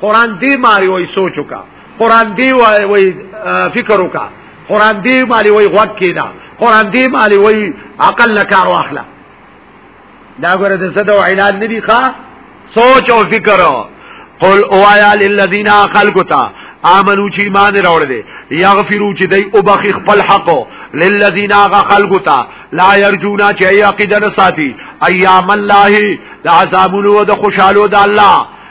قران دی ماری وای سوچ وکا قران دی وای وای فکر وکا قران دی ماری وای غوږ کینا قران دی ماری وای عقل نه کار واخلا دا ګره د زده او علاج ندی ښا سوچ او فکر قل اوایا للذین خلقتا آمنو چې ایمان راوړ دي یغفرو چې دی او بخي خپل حق للذین خلقو تا لا يرجونا چې عقیده نه ساتي ایام الله د عذابونو د خوشالو د الله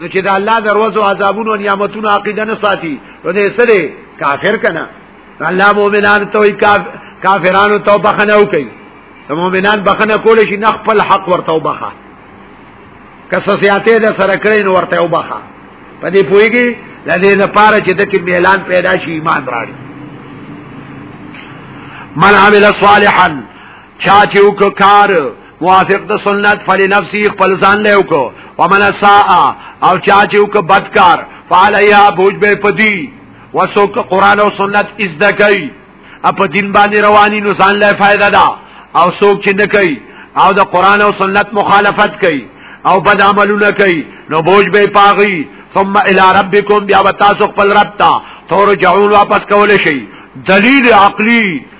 نو چې د الله د روزو عذابونو او نعمتونو عقیده نه ساتي نو دې سره کافر کنا الله مؤمنان ته وي کافرانو ته بخنه وکي نو مؤمنان بخنه کول شي نه خپل حق ورته وبخه کسه سیاته د سره کړی نو ورته وبخه په دې پويږي د دې لپاره چې د کې اعلان پیدا شي ایمان راړي من عمل صالحا چا چې وکړ موافق د سنت فلنفسه خپل ځان له وکړو ومن ساء او چا چې وک بدکار فعلیا بوج به پدی وسوک قران او سنت از دکای اپ دین باندې رواني نو ځان له فائدہ ده او سوک چې نه کوي او د قران او سنت مخالفت کوي او بد عملونه کوي نو بوج به پاغي ثم الى ربكم بیا تاسو خپل رب ته ترجعون واپس کول شي دلیل عقلی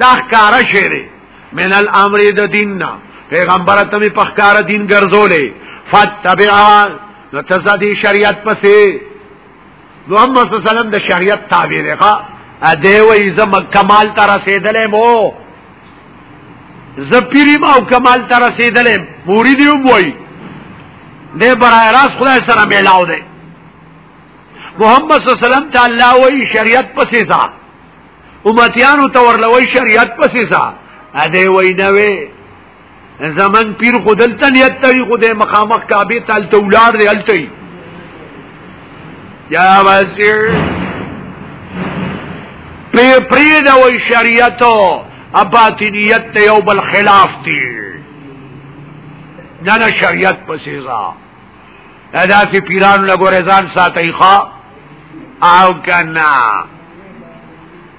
دا ښکارا شری من الامر د دیننا پیغمبر ته می پخکار دین ګرځولې فتبعا نو تزدی شریعت پسې محمد صلی الله علیه وسلم د شریعت تابع دی ښا دی وای زم کمال ته رسیدلې مو ز پیریم او کمال ته رسیدلې مرید یوم وای دې برای راس خدای سره میلاو دی محمد صلی الله علیه وسلم ته الله وای شریعت پسې ځه امتیانو ته ورلوي شریعت پسې ځا اده وینوي زمن پیر خودل تن یت تری خود مخامخ کعبه تل تولار دی الټی یا وزیر پی پری دا وی شریعت اباطنیت ته یو بل خلاف دی نه نه شریعت پسې ځا دا چې پیرانو له ګورې ځان ساتي ښا او کنا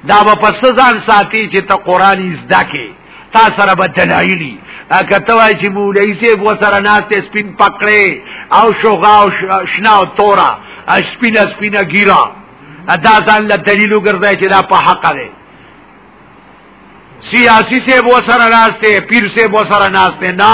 دا به پس ځان ساتي چې ته قران زده کې تا سره به دلایلی اګه ته وای چې مولای سي و سره ناشته سپین پکړې او شوغا او شنا او تورا سپینا سپینا ګیرا ادا ځان له دلیلو ګرځي چې دا په حق دی سیاسی سے وہ سر ناستے پیر سے وہ سر ناستے نہ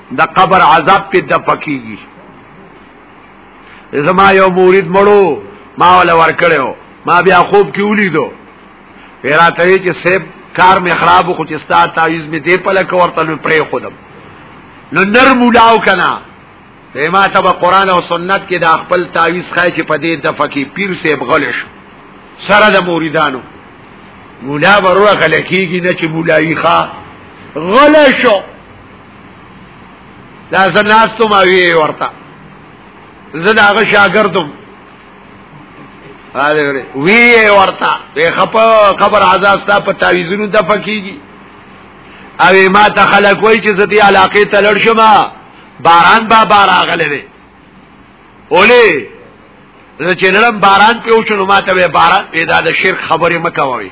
د قبر عذاب په د پکیږي زما یو مورید مړو ما ول ور کړو ما بیا خوب کې ولیدو راته وی چې سیب کار می خراب خو چې ستا تعویز می دی په لکه ورته نو پرې خودم نو نر مولاو کنا ته ما ته په قران او سنت کې د خپل تعویز خای چې په دې د فقې پیر سیب غلش سره د موریدانو مولا وروه غلکیږي نه چې مولایي ښا غلشو دا زناستو ما وی ورته زه دا غ شاګردم هغه وی ورته په خپ خبر عذاب ستا په تعویذونو د فقېږي او ما ته خلک وای چې زدي علاقه ته لړ شمه باران با بار اغله دی اولی زه چې نرم باران په وشو ما ته باران پیدا د شرک خبره مکووي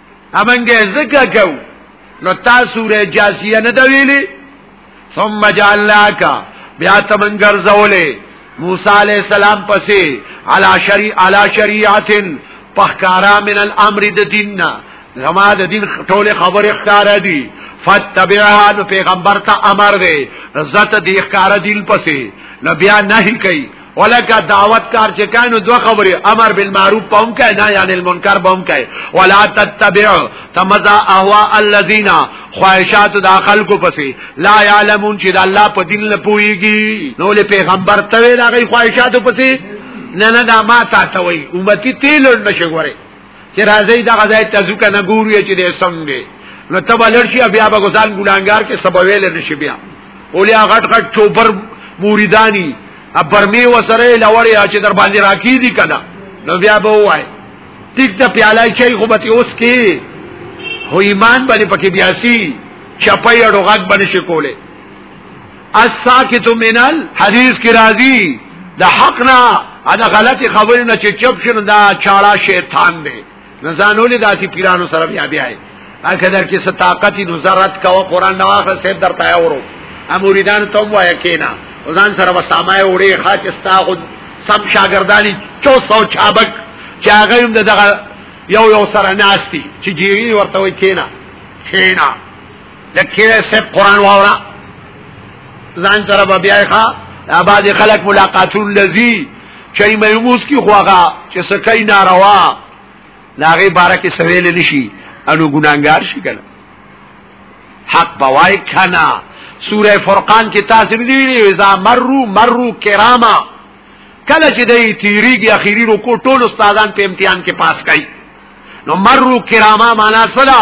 امنګه زکه کو نو تاسو ر جاسیه نه دی ویلی ثم جعلناک بیا تمنګر زولې موسی علی السلام پسې علا شری علا شریعت پخکارا من الامر د دیننا زما د دین ټول خبر اختار دي فتبعها نو پیغمبر ته امر دی عزت دی اختار دین پسې نبیا نه کوي ولکه دعوت کار چې کانو دوه خبرې امر بالمعروف پوم کوي نه یعنی المنکر بوم کوي ولا تتبع تمزا اهوا الذين خواهشات د خلکو پسې لا يعلمون چې د الله په دین نه پويږي نو له پیغمبر ته وی دا غي خواهشات پسې نه نه دا ما تا ته وی امتی تیل نشي غوري چې راځي دغه ځای ته ځکه نه ګوري چې دې څنګه نو تب لړشي بیا به ګزان ګلانګار کې سبویل نشي بیا اولیا غټ غټ چوبر موریدانی ابرمی وسره لوري چې در باندې راکی دي کنه نو بیا به وای ټیک ته پیاله چي خو به اوس کې هو ایمان باندې پکې بیاسي چپای اړو غږ باندې شي کوله الساکت من الحدیث کی راضی د حق نه دا غلط خبر نه چې چپ شنه دا چاړه شیطان دی نزانولې داسې پیرانو سره بیا بیا اګه در کې ستاقت نو زرت کا قرآن نو اخر سیب در پایا ورو اموریدان ته وای کینا ځان سره وسامه وړي خاط استاغ سب شاګردانی 400 چابک چې هغه هم دغه یو یو سره ناشتي چې جیری ورته وای کینا کینا دکیره سب قرآن واورا زان تر بابیای خواه آباد خلق ملاقاتون لذی چای میموز کی خواغا چه سکی ناروا لاغی بارک سویل نشی انو گنانگار شی کنا حق بوائی کنا سوره فرقان کې تاسو دی ویلي اذا مرو مرو کراما کله چې دی تیریږي اخیری رو کو ټول استادان په امتحان کې پاس کړي نو مرو کراما معنا صدا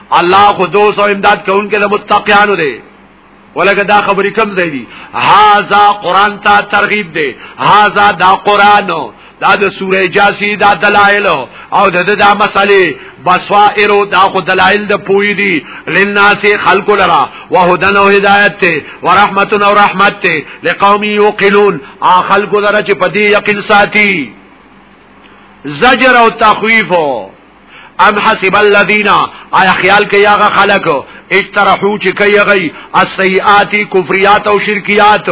الله خو دوست او امداد کوونکې د متقینو دی ولکه دا خبرې کم ځای دي هاذا قران ته ترغیب دی هاذا دا قران دا د سوره جاسی دا دلایل او د دا, دا مسلې بصائر دا خو دلائل د پوی دی للناس خلق لرا وهدن او هدایت ته ورحمت او رحمت ته لقوم یوقلون ا خلق لرا چې پدی یقین ساتي زجر او تخویف ام حسب الذين آیا خیال کوي هغه خلک اجترحو چې کوي غي السيئات کفريات او شرکيات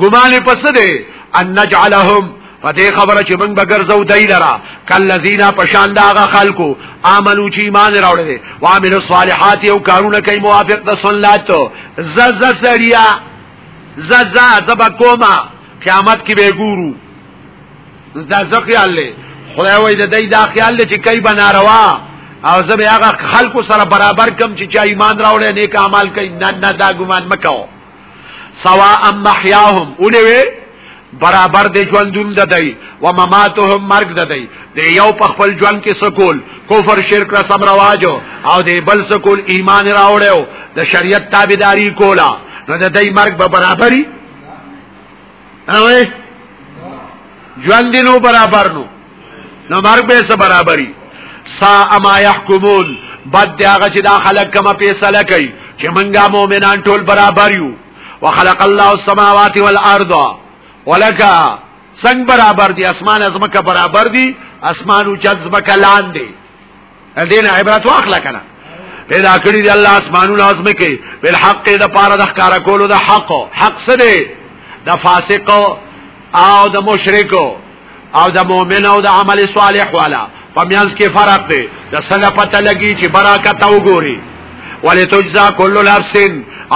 ګمان پس دې ان نجعلهم پدې خبره چې موږ بغیر زو دای لرا کلذینا پشان داغه خلکو امنو چې ایمان راوړل او عامل الصالحات او کارونه کوي موافق د سنت زز سړیا زز زبا کوما قیامت کې به ګورو دا ځکه خیال لې خدای وای د دې دا خیال لې چې کای بناروا او زه به هغه خلکو سره برابر کم چې چا ایمان راوړې نیک اعمال کوي نه نه دا ګمان مکو سوا ام محیاهم اونې وي برابر دی ژوندون ددای و مماتهم مرګ ددای دی یو په خپل ژوند کې سکول کفر شرک را سم رواجو او دی بل سکول ایمان راوړیو د شریعت تابعداري کولا نو ددای مرګ به برابرۍ اوی جوان دینو برابر نو نو مرګ به سره برابرۍ سا اما يحكمون بد دی هغه چې دا خلک کومه فیصله کوي چې منګه مؤمنان ټول برابر یو وخلق الله السماوات والارض ولکا څنګه برابر دي اسمان ازمکه برابر دي اسمان او جذبکه لاندې دین عبرت واخلا کنه پیدا کړی دی الله اسمانو لازم کې بل حق د پاره د ښکارا کولو د حق حق څه دی د فاسق او د مشرک او د مؤمن او د عمل صالح والا پمیانس کې فرق دی د سنه پته لګي چې برکت او ګوري ولې تجزا کل نفس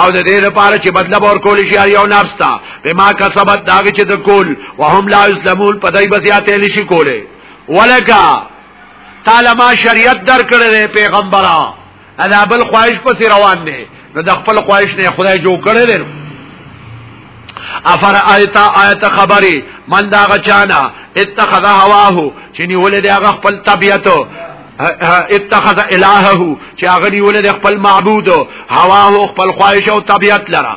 او د دې لپاره چې بدله ور کول شي یو نفس ته بما کسبت دا چې د کول وهم لا یسلمون پدای بسیاته نشي کوله ولکه تعالی ما شریعت درکړې پیغمبره ادا بل خواهش پسې روان دي نو د خپل خواهش نه خدای جوړ کړی دی افر آیت آیت خبری من دا غچانا اتخذ هواه چې نیولې دی هغه خپل طبيعت اتخذ الهه چې هغه نیولې دی خپل معبود هواه خپل خواهش او طبيعت لره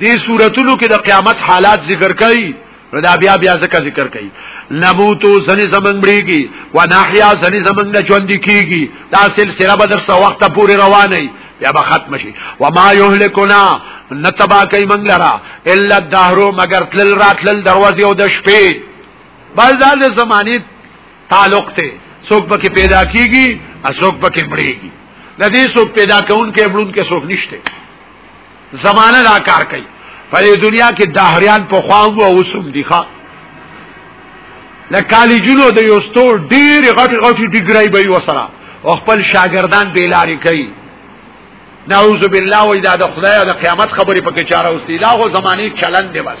دې صورتونو کې د قیامت حالات ذکر کړي نو دا بیا بیا ځکه ذکر کړي نموتو سنی زمنګ بریږي و ناحیا سنی زمنګ نه ژوند کیږي دا سلسله به در څو وخت پورې روانه بیا به ختم شي و ما یهلکنا نتبا کوي منګ لرا الا الدهر مگر تل راتل دروازې او د شپې بل دا د زماني تعلق ته څوک پکې پیدا کیږي او څوک پکې مړیږي د دې څوک پیدا کون کې مړون کې څوک نشته زمانه دا کار کوي په دې دنیا کې دهریان په خواږو او وسوم دي ښا د کالجونو د یو ستور ډیر غټ غټ ډیګری به وسره او خپل شاګردان بیلاری کوي نعوذ بالله و اذا د خدای د قیامت خبرې پکې چاره اوسې دا غو زماني چلن دی بس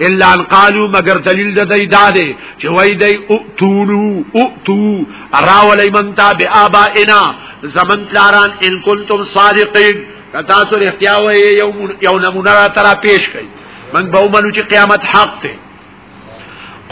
الا ان قالو مگر دلیل د دی داده چې وای دی او تولو او تو راولی من تا به ابائنا زمن پلاران ان کنتم صادقین کتا سره اختیا وای یو یو نمونه را ترا پیش کړي من به منو چې قیامت حق ته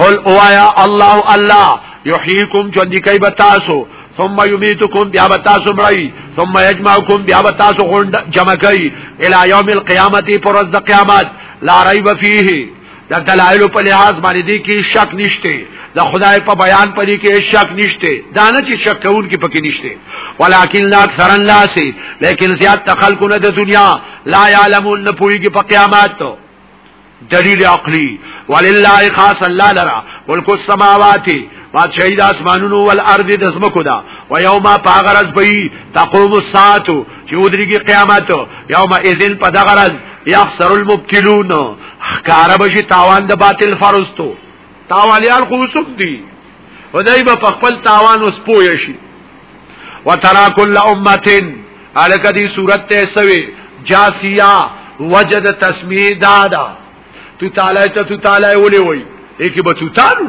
قل اوایا الله الله یحییکم چوندی کوي بتاسو ثم یمیتکم بیا بتاسو مړی ثم یجمعکم بیا بتاسو غونډ جمع کوي الی یوم القیامت پر ورځ د قیامت لا ریب فیه د دلایل په لحاظ باندې دي کې شک نشته د خدای په بیان پرې کې شک نشته دا نه چې شک کوون کې پکې نشته ولکن لا اکثر الناس لیکن زیات تخلقونه د دنیا لا یعلمون نه پوهیږي په قیامت ته دلیل عقلی ولله خاص الله لرا ملک السماوات بادشاہی د اسمانونو والارض د زمکو دا و یوم پاغرز بی تقوم الساعه چې ودریږي قیامت یوم اذن په دغه ورځ یخسر المبتلون خکاره بشي تاوان د باطل فرستو تاوانیان خو وسوب دي ودای په خپل تاوان اوس پوي شي وترا کل امتين الکه دي صورت ته سوي جاسیا وجد تسمیه دادا تو تعالی ته تو تعالی ولي وي یکی به تو تعالی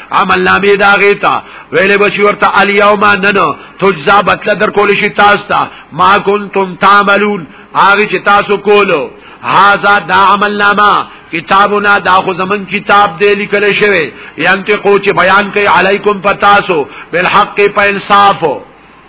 عمل نامې دا غیتا ویلې بشي ورته الیوم نن تجزا بدل در کول شي تاسو ته ما کنتم تعملون هغه چې تاسو کولو هاذا دا عمل نامه کتابنا دا خو زمن کتاب دی لیکل شوی ینتقو چې بیان کوي علیکم پتاسو بالحق په انصافو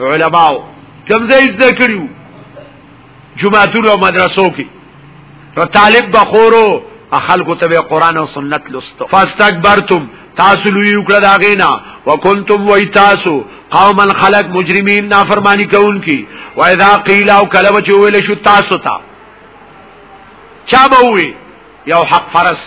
علماء کوم ځای زده کړیو جمعهتون او مدرسو کې نو طالب بخورو خلکو ته قرآن او سنت لستو فاستكبرتم تاسو لوی وکړه دا غینا وکنتم وای تاسو قوما خلق مجرمین نافرمانی کوونکی و اذا قیل او کلب چې ویل شو تاسو ته چا به وی یو حق فرس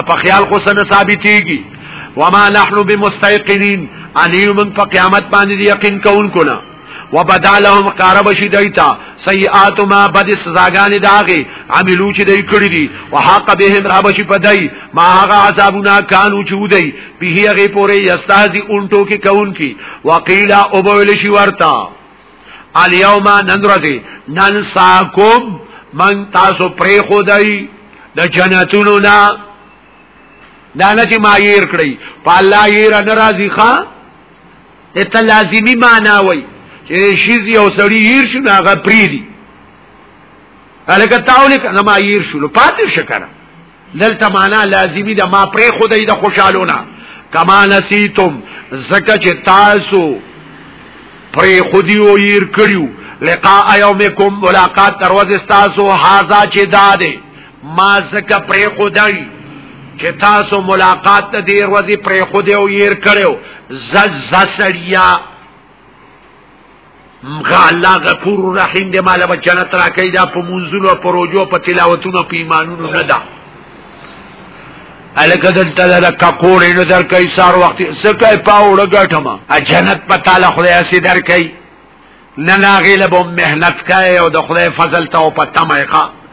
اپا خیال خو سن ثابتی کی وما نحن بمستيقنين اني من په قیامت باندې یقین کون کنا وبدا لهم قرب شدایتا سیئات ما بد سزاګان داغه عملو چې دای کړی دي وحق بهم رب شي پدای ما هغه عذابنا کانو چودای به هغه پورې یستهزئون ټوکی کون کی وقیلا او بول شي ورتا الیوم نن ورځی نن ساکم من تاسو پری خدای د جنتونو نه دا نه چې ما یې کړی په الله یې را ناراضي ښا ته لازمی معنا وای چې شیز یو سړی هیر شو هغه پری دی الکه تاول کنه ما یې شو پاتې شکر دلته معنا لازمی ده ما پرې خدای د خوشالونه کما نسیتم زکه چې تاسو پرې خودی او ير کړیو لقاء یومکم ملاقات دروازه تاسو هاذا چې داده ما زکه پرې خدای چې تاسو ملاقات ته دیر وځي پرې خودی او ير کړیو ز ز سړیا مغه الله غفور رحیم دې مال به جنت راکې دا په منزلو پروجو په تلاوتونو په ایمانونو نه ده الکه دلته دا ککوړې نو درکې سار وخت سکه پاوړه غټما ا جنت په تعالی خدای سي درکې نه ناغې له مهنت کوي او د خدای فضل ته او په تمه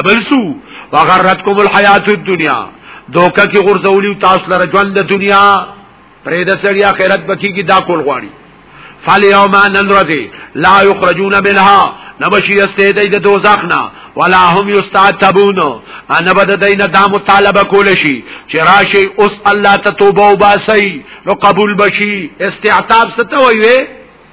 ابل سو وغرتکم الحیات الدنیا دوکه کی غرزولی تاسو لره ژوند د دنیا پرې د سړی آخرت بکی کی دا کول غواړي فالیوم ننرذی لا یخرجون منها نبشی استیدی د دوزخ نه ولا هم یستعتبون انا بد دین دا مطالبه کول شي چې راشي اوس الله ته توبه وباسي نو قبول بشي استعتاب ستوي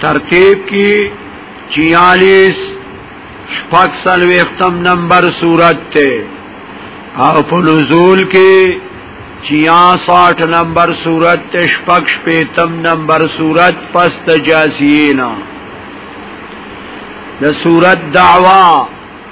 ترتیب کی چیالیس شپک سلویختم نمبر صورت تے او په نزول کې 66 نمبر صورت ته شپږ شپیتم نمبر صورت پس تجاسینا د صورت دعوا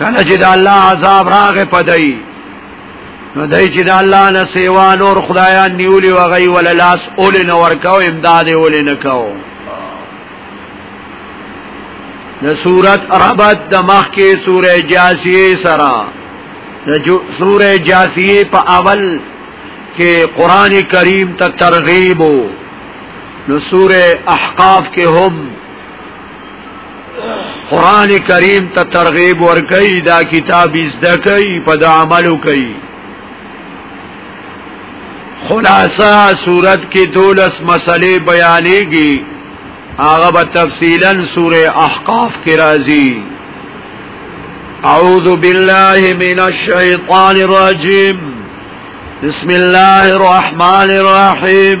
کله چې د الله عذاب راغې پدای نو دای چې د الله نه سیوا نور خدایان نیولی و غي ول لاس اول نه ورکاو امداد اول نه کاو د صورت ربط د مخ کې سوره جاسیه سره د سوره جاسیه په اول کې قران کریم ته ترغیب نو سوره احقاف کې هم قران کریم ته ترغیب ورکړي دا کتاب زده کوي په د عملو کوي خلاصہ صورت کې دولس مسلې بیانېږي هغه به تفصیلا سوره احقاف کې راځي اعوذ بالله من الشیطان الرجیم بسم الله الرحمن الرحیم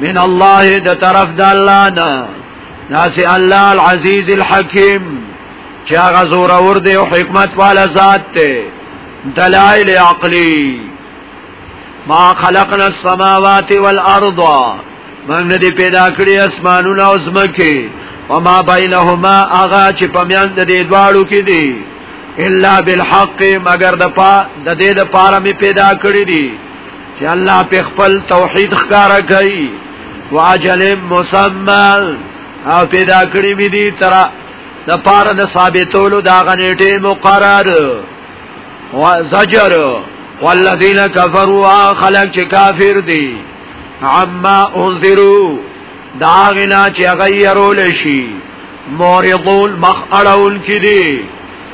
من الله د طرف د الله نه ناس الله العزیز الحکیم چې هغه زور اور دی او حکمت والا ذات دی دلائل عقلی ما خلقنا السماوات والارض من دې پیدا کړی اسمانونه او زمکه او ما بینهما هغه چې پمیان د دې دواړو کې دي الا بالحق مگر د پا د دې د پاره می پیدا کړی دي چې الله په خپل توحید ښکارا کوي واجل مسمى او پیدا کړی می دي تر د پار د ثابتولو دا غنیټه مقرر و زجر والذین کفروا خلق چې کافر دي عما انذروا دا غنا چې غیرول شي مورغول مخ اړول کړي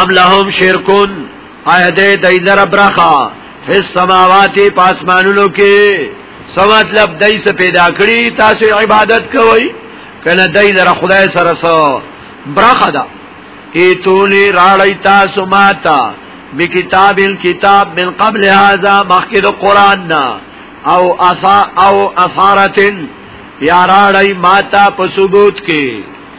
ام لهم شرکون آیا دې دای در برخه فی السماوات پاسمانونو کې سو مطلب دای څه پیدا کړی تاسو عبادت کوئ کنه دای در خدای سره سو برخه ده ایتونی راړی تاسو ماتا بکتاب الكتاب من قبل هذا مخکې د قران نه او اثا او اثارتن یا راړی ماتا په ثبوت کې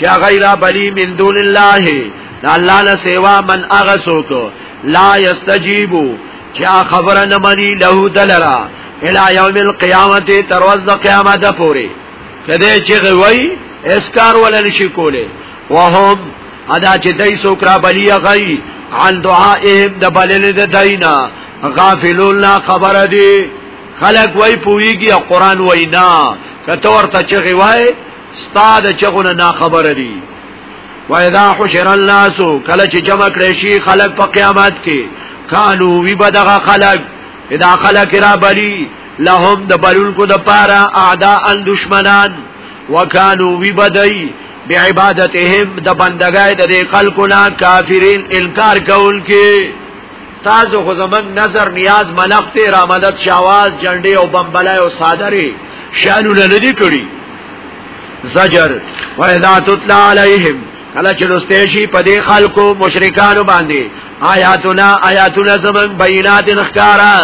چا غیر بلی من دون الله دا الله نه سیوا من اغه سوک لا یستجیبو چا خبر نه منی له دلرا الى یوم القیامت تر ورځ د قیامت پورې کده چې غوي اسکار ولا نشي کوله وهم ادا چې دای سوک را بلی غي عن دعائهم د بلل د دینا غافلون خبر دی خلق وای پویږي قرآن وای نه کته ورته چغي وای استاد چغونه نا خبر دي و اذا حشر الناس کله چې جمع کړي شي خلق په قیامت کې کانو وی بدغه خلق اذا خلق را بلی لهم د بلول کو د پارا اعداء دشمنان وکانو وی بدای بعبادتهم د بندګای د خلقنا کافرین انکار کول کې تاسو خو زمنګ نظر نیاز ملک ته را مدد شواز جنډې او بمبلای او صادرې شانو نه لدی کړی زجر و اذا تطلع علیہم کله چې لستېشي په دې خلکو مشرکانو باندې آیاتنا آیاتنا زمن بینات نخکارا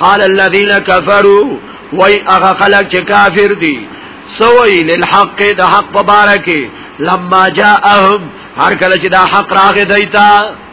قال الذين كفروا وای هغه خلک چې کافر دي سوی للحق د حق مبارکه لما جاءهم هر کله چې دا حق راغی دیتا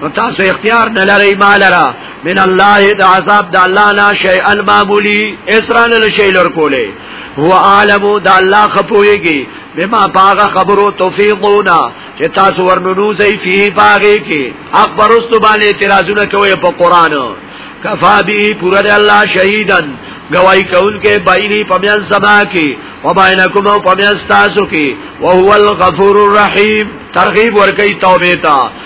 نو تاسو اختیار نه لرئ مالرا من الله د عذاب د الله نه شی المعمولی اسران له شی لور کوله هو عالم د الله خپويږي بما باغه خبرو توفیقونا چې تاسو ورنونو زی فی باغه کې اکبر است باندې اعتراضونه کوي په قران کفا بی پورا د الله شهیدن گواہی کول کې بیني پمیان سما کې و بینکم او پمیان تاسو کې او هو الغفور الرحیم ترغیب ورکی توبه ته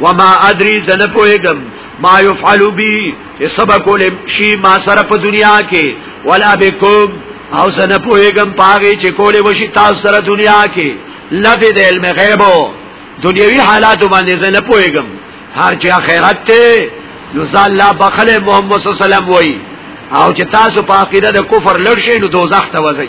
وما ادري زنه پوهګم ما يفعل بي چې سبا کول شي ما سره په دنیا کې ولا بكم او زنه پوهګم پاغي چې کول وشي تاسو سره دنیا کې لفظ د علم غیبو دنیوي حالات باندې زنه پوهګم هر چې اخرت ته نو ځا الله بخله محمد صلی الله علیه وسلم وای او چې تاسو په عقیده د کفر لړ شئ نو دوزخ ته وځئ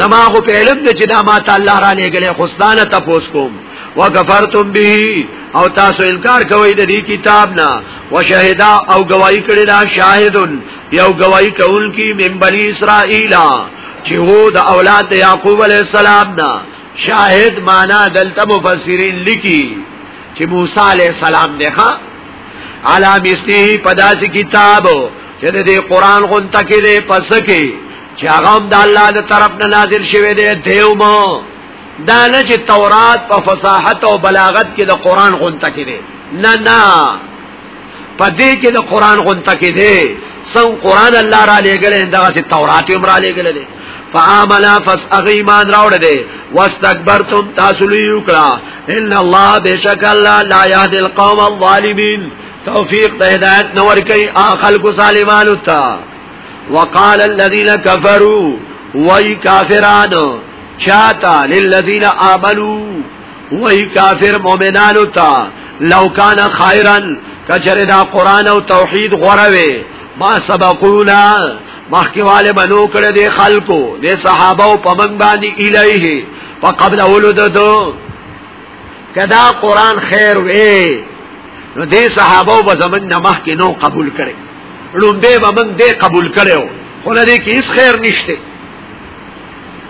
زما خو په علم د چې دا ما ته الله را لېګلې خوستانه تپوس کوم وکفرتم به او تاسو انکار کوئ د دې کتاب نه وشهدا او گواہی کړی دا شاهدون یو گواہی کوونکی من بنی اسرائیل چې هو د اولاد یعقوب علی السلام نه شاهد معنا دلته مفسرین لیکي چې موسی علی السلام دی ښا علا مثلی پداس کتاب چې د قران غون تکې ده پس کې چې هغه هم د الله د طرف نه نازل شوی دی دیو مو دا نه چې تورات په فصاحت او بلاغت کې د قران غونټه کې دی نه نه په دې کې د قران غونټه کې دی سو قران الله را لېګلې دغه چې تورات هم را لېګلې دی فعملا فس اغیمان راوړ دے واستكبرتم تاسو لیو کړه ان الله بشک الله لا يهدي القوم الظالمين توفیق د هدایت نور کوي اخل کو سالمانو ته وقال الذين كفروا وای کافرانو چاته للذین آمنو وای کافر مؤمنانو ته لو کان خیرا کچره دا قران او توحید غوروي ما سبقونا مخکیواله بنو کړه دي خلکو دي صحابه او پمن باندې الیه فقبل اولد دو کدا قران خیر وې نو دي صحابه او زمن نه مخکې نو قبول کړي لومبه به من دې قبول کړو خو نه دې کې هیڅ خیر نشته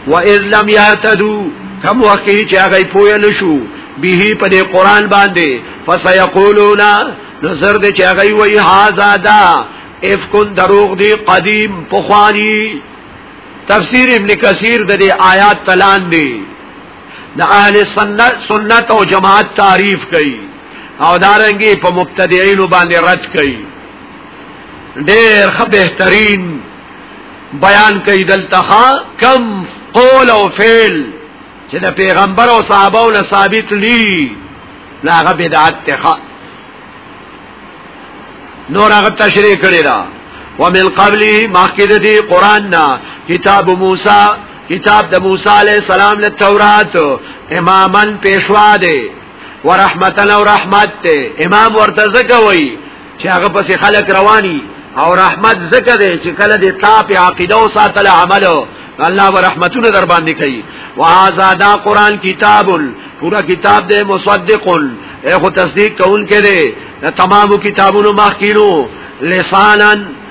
و اذ لم یهتدو کم وخت چې هغه پوه نه شو به په دې قران باندې فسيقولون نظر دې چې هغه وی هاذا دا افکن دروغ دی قدیم پخوانی تفسیر ابن کثیر د دې آیات تلان دی د اهل سنت سنت او جماعت تعریف کوي او دارنګي په مبتدعين باندې رد کوي ډېر خه بهترین بیان کوي دلته کم قول او فعل چې د پیغمبر او صحابه او ثابت لی لاغه بدعت ته نور هغه تشریح کړی دا ومن قبلی مخکې د قران نا کتاب موسی کتاب د موسی علی السلام له تورات امامن پیشوا دی ورحمتن او رحمت ته امام ورته زکه وای چې هغه پس خلق رواني او رحمت زکه دی چې کله د تاپ عقیده او ساتل عمل الله ورحمتونه در باندې کوي وازادا قران کتاب پورا کتاب دې مصدق اخو تصدیق کون کې دې تمامو کتابونو مخکینو لسانن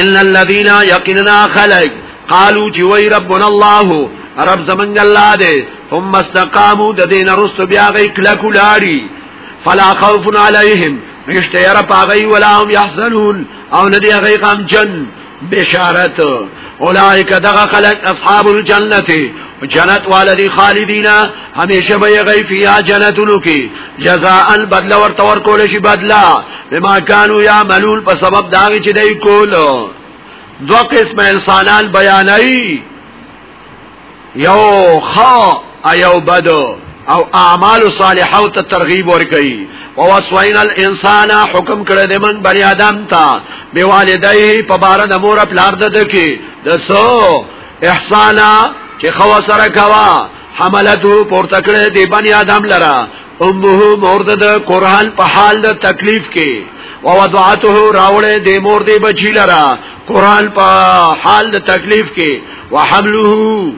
ان الذين يقيننا خلق قالوا جوي ربنا الله رب زمنګ الله دې ثم استقاموا د دین رست بیا غي کلا کولاری فلا خوف عليهم مشته ير پاغي ولا هم يحزنون او ندي غي غم جن بشارت اولائک دغه خلق اصحاب الجنه جنت والدی خالدینا همیشه به غی فیا جنتونو کی جزاء بدل ورته ورکول شي بدلا بما كانوا يعملون په سبب دا چې دای کول دو قسم انسانان بیانای یو خا ایو بدو او اعمال صالحه او ترغیب ورکي او وسوین الانسان حکم کړه د من بنی آدم ته به والدای په بار د مور خپل ارده ده کې د سو احسانا چې خوا سره کوا حملته پورته کړه د بنی آدم لره امه مور د قران په حال د تکلیف کې او وضعته راوړې د مور دی بچی لرا قران په حال د تکلیف کې وحمله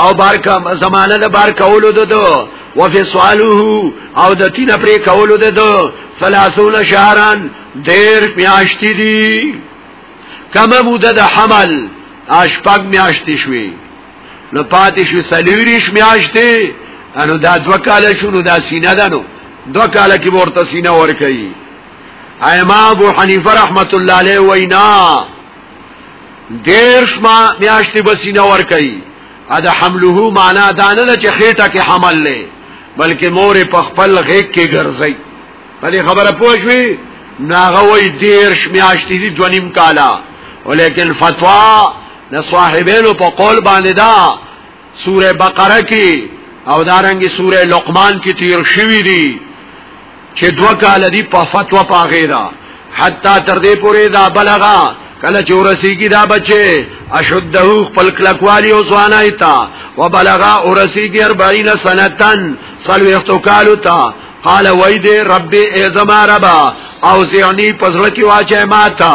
او بارکا زمانه د بار کولو ده دو وفي سواله او د تین پرې کولو ده دو 30 شهران دیر میاشتې دي کمه مده د حمل اشپاک میاشتې شوي نو پاتې شو سلیریش میاشتې انو دا دو کال شو نو دا سینه ده نو دو کال کې ورته سینه ور کوي ائمه ابو حنیفه رحمت الله علیه وینا دیرش ما میاشتې بسینه ور کوي ادا حمله معنا دا نه چې خېټه کې حمل لې بلکې مور په خپل غېږ کې ګرځي په دې خبره پوه شوي ناغه وای دیر شمیاشتی دی دونیم کالا ولیکن فتوا د صاحبینو په قول باندې دا سوره بقره کې او دارنګي سوره لقمان کې تیر شوی دی چې دوه کال دی په فتوا پاغې دا حتی تر دې پورې دا بلغا کله چې ورسیږي دا بچي اشده خپل کلکوالی او ځوانای تا وبلغا ورسیږي 40 سنتن سلوختو کالو تا قال وای دې ربي ای زما ربا او زیانی پزړه کې واچې ماتا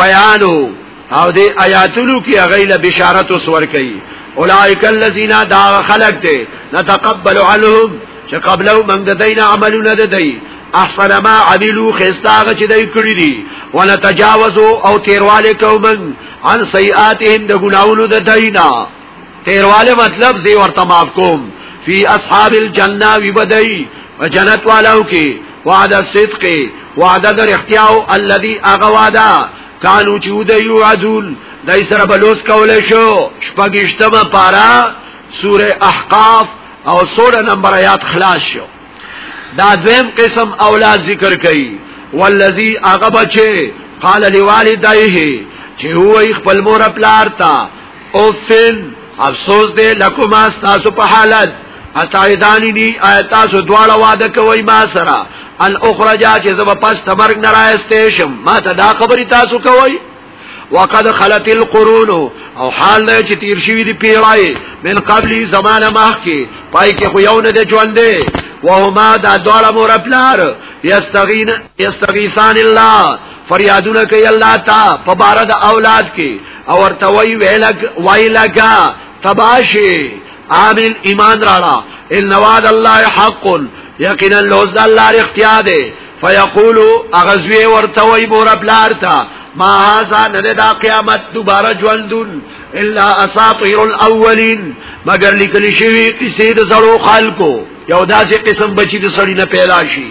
بیانو او دې آیاتونو کې هغه له بشارت وسور کوي اولائک الذین دا خلق ته نتقبل عنهم چې قبلو موږ د دین عملونه د دی احسن ما عملو خستاغه چې دای کړی دي ولا تجاوزو او تیرواله کومن عن سیئاتهم د ګناولو د دینا تیرواله مطلب زی ورته معاف کوم فی اصحاب الجنه وی بدای جنت والو کې وعده الصدق وعده در اختیاو الذي اغوادا کانو چې ودی یعدون دای سره بلوس کولای شو شپږشتمه پارا سوره احقاف او سوره نمبر آیات خلاص شو دا دویم قسم اولاد ذکر کئ والذي اغبچه قال لوالديه چې هو خپل مور پلار ته اوفن افسوس دې لکم تاسو په حالت اتایدانی دی تاسو دواړه وعده کوي ما سره ان اخرجا چې زب پس تمرګ نه راستېشم ما ته دا خبري تاسو کوي وقد خلت القرون او حال نه چې تیر شوی دی پیړای من قبلی زمانه مخکې پای کې خو یو نه دی ژوندې وهما دا دواړه مور پلار یستغین یستغیثان الله فریادونه کوي الله تا په بار د اولاد کې او ورته وی ویلک ویلکا تباشی عامل ایمان راړه ان وعد الله حق یقینا لوز الله اختیا ده فیقول اغزوی ورته وی بور بلار تا ما هاذا نه دا قیامت دوباره ژوندون الا اساطیر الاولین مگر لیکل شوی قصې د زړو خلکو یو داسې قسم بچی د سړی نه پیدا شي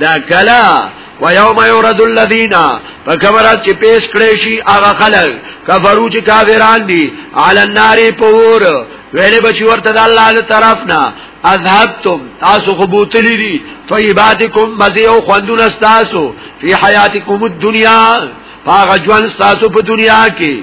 دا کلا و یوم یورد الذین فکبرات چې پیش کړي شي هغه خلک کفرو چې کافران دي علی النار پور ویلې بچی ورته د الله له طرف نه اذهبتم تاسو خبوتلی دي طیباتکم مزه او خوندون تاسو فی حیاتکم الدنیا هغه ژوند تاسو په دنیا کې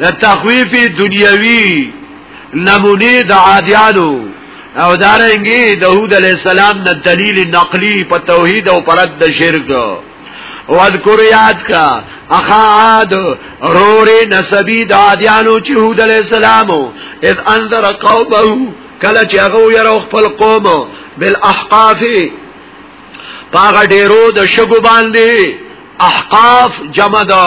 د تخویف دنیوي نمونه د عادیانو او دارنګي داوود علی السلام د دلیل نقلی په توحید او پرد د شرک واذکر یاد کا اخا عاد رور نسبی د عادیانو چې هود علی السلام اذ انذر قومه کله چې هغه یو خپل قوم بالاحقاف پاغه ډیرو د شګو باندې احقاف جمع ده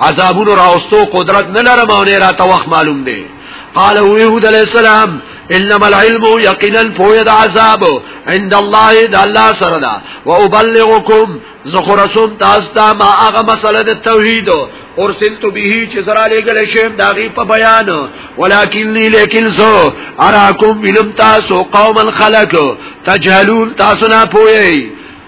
عذابونو راوستو قدرت نه لرم او نه راته وخت معلوم دی قال هو يهود عليه السلام انما العلم یقینا پوهه د عذاب عند الله د الله سره ده او ابلغکم زخر رسول تاسو ته ما هغه مسله د توحید ارسلت به چې زرا لګل شم داغي په بیان ولکنی لیکن زو اراکم بلم تاسو قوم الخلق تجهلون تاسو نه پوهی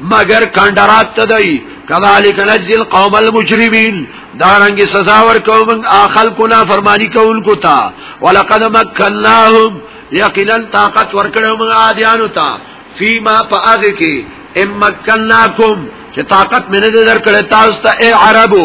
مگر کندرات تدای کذالک نجزی القوم المجرمین دارنګ سزا ورکو من اخل کو نا فرمانی کول کو تا ولقد مکناهم یقینا طاقت ورکړو من عادیانو تا فیما پاغ کی امکناکم چې طاقت مې نه درکړې تاسو ته اے عربو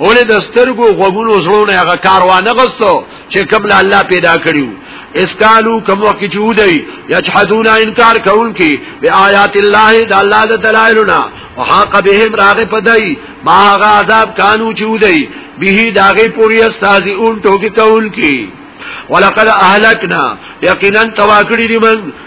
ولې د سترګو غوګونو زړونه هغه کاروانه غستو چې کوم له الله پیدا کړیو اسکالو کوم وخت چې ودی یجحدون انکار کوونکی به آیات الله د الله د دلایلنا وحاق بهم راغه پدای ما هغه عذاب کانو چې ودی به داغه پوری استاد اون ټوکی کوونکی ولقد اهلکنا یقینا تواکړی دی من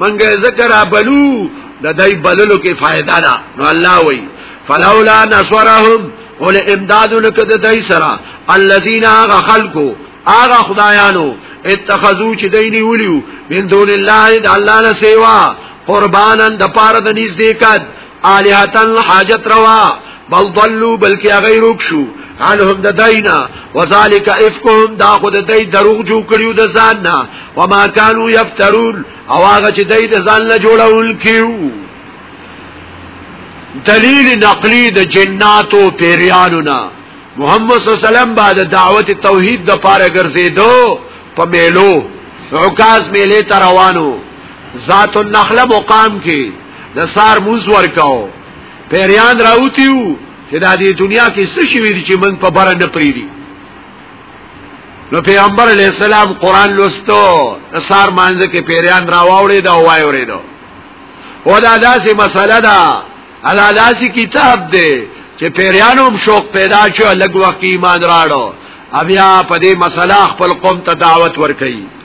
منګه ذکر بلو د دای بللو کې فائدہ ده نو الله وی فلولا نصرهم ول امداد لک د دای سره الذين خلقو هغه خدایانو اتخذو چې دیني ولیو من دون الله د الله نه سیوا قربانن د پاره د نږدې کد الہتن حاجت روا بل ضلوا بلکې هغه روک شو عنهم د دینا وذالک افکهم دا خود دای دروغ جو کړیو د ځان نه وما كانوا یفترون او هغه چې دای د ځان له جوړول کیو دلیل نقلی د جناتو پیریانو نه محمد صلی الله علیه وسلم بعد دعوت توحید د پاره ګرځیدو په میلو عکاز میلې ته روانو ذات النخله مقام کې د سار موز ورکاو پیریان راوتیو چې د دې دنیا کې څه شي ویل چې موږ په بره نه پریدي نو پیغمبر علی السلام قران لوستو د سار مانځ کې پیریان راوړې دا وای اورې دا او دا داسې مسله ده دا داسې کتاب دی چې پیریانو هم شوق پیدا شو لګ وخت ایمان راړو بیا په دې مسله خپل قوم ته دعوت ورکړي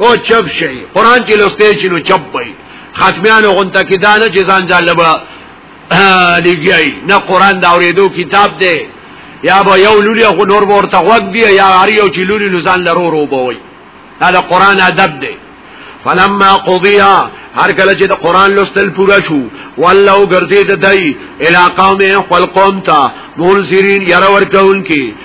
او چپ شي قران چې لسته چې نو چپ وي ختمیان غونته کې دانه چې ځان جالبه لګي نه قران دا اوریدو کتاب دی یا به یو لولي خو نور ورته وګ دی یا هر یو چې لولي لزان لرو رو بوي دا د قران ادب دی فلما قضیا هر کله چې د قران لوستل پورا شو والله ګرځي د دای علاقو مې خپل قوم ته مول سیرین یره ورکون کی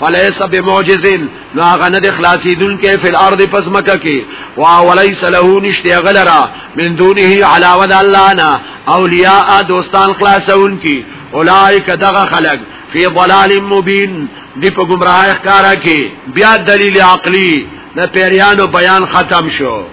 فلیس بمعجزین نو هغه نه د خلاصیدون کې فل ارض پس مکه کې وا ولیس له نشته غلرا من دونه علاوه د الله نه اولیاء دوستان خلاصون کې اولائک دغه خلق فی ضلال مبین دی په گمراه ښکارا کې بیا دلیل عقلی د پیریانو بیان ختم شو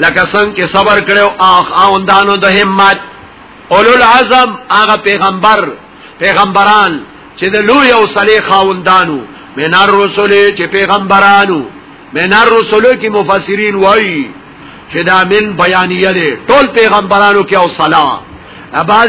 لکه څنګه چې صبر کړو اخ اوندانو د همت اولو العزم هغه پیغمبر پیغمبران چې د لوی او صالح خاوندانو من الرسل چې پیغمبرانو من الرسل کې مفسرین وایي چې دا من بیانیه ده ټول پیغمبرانو کې او صلاح اباظ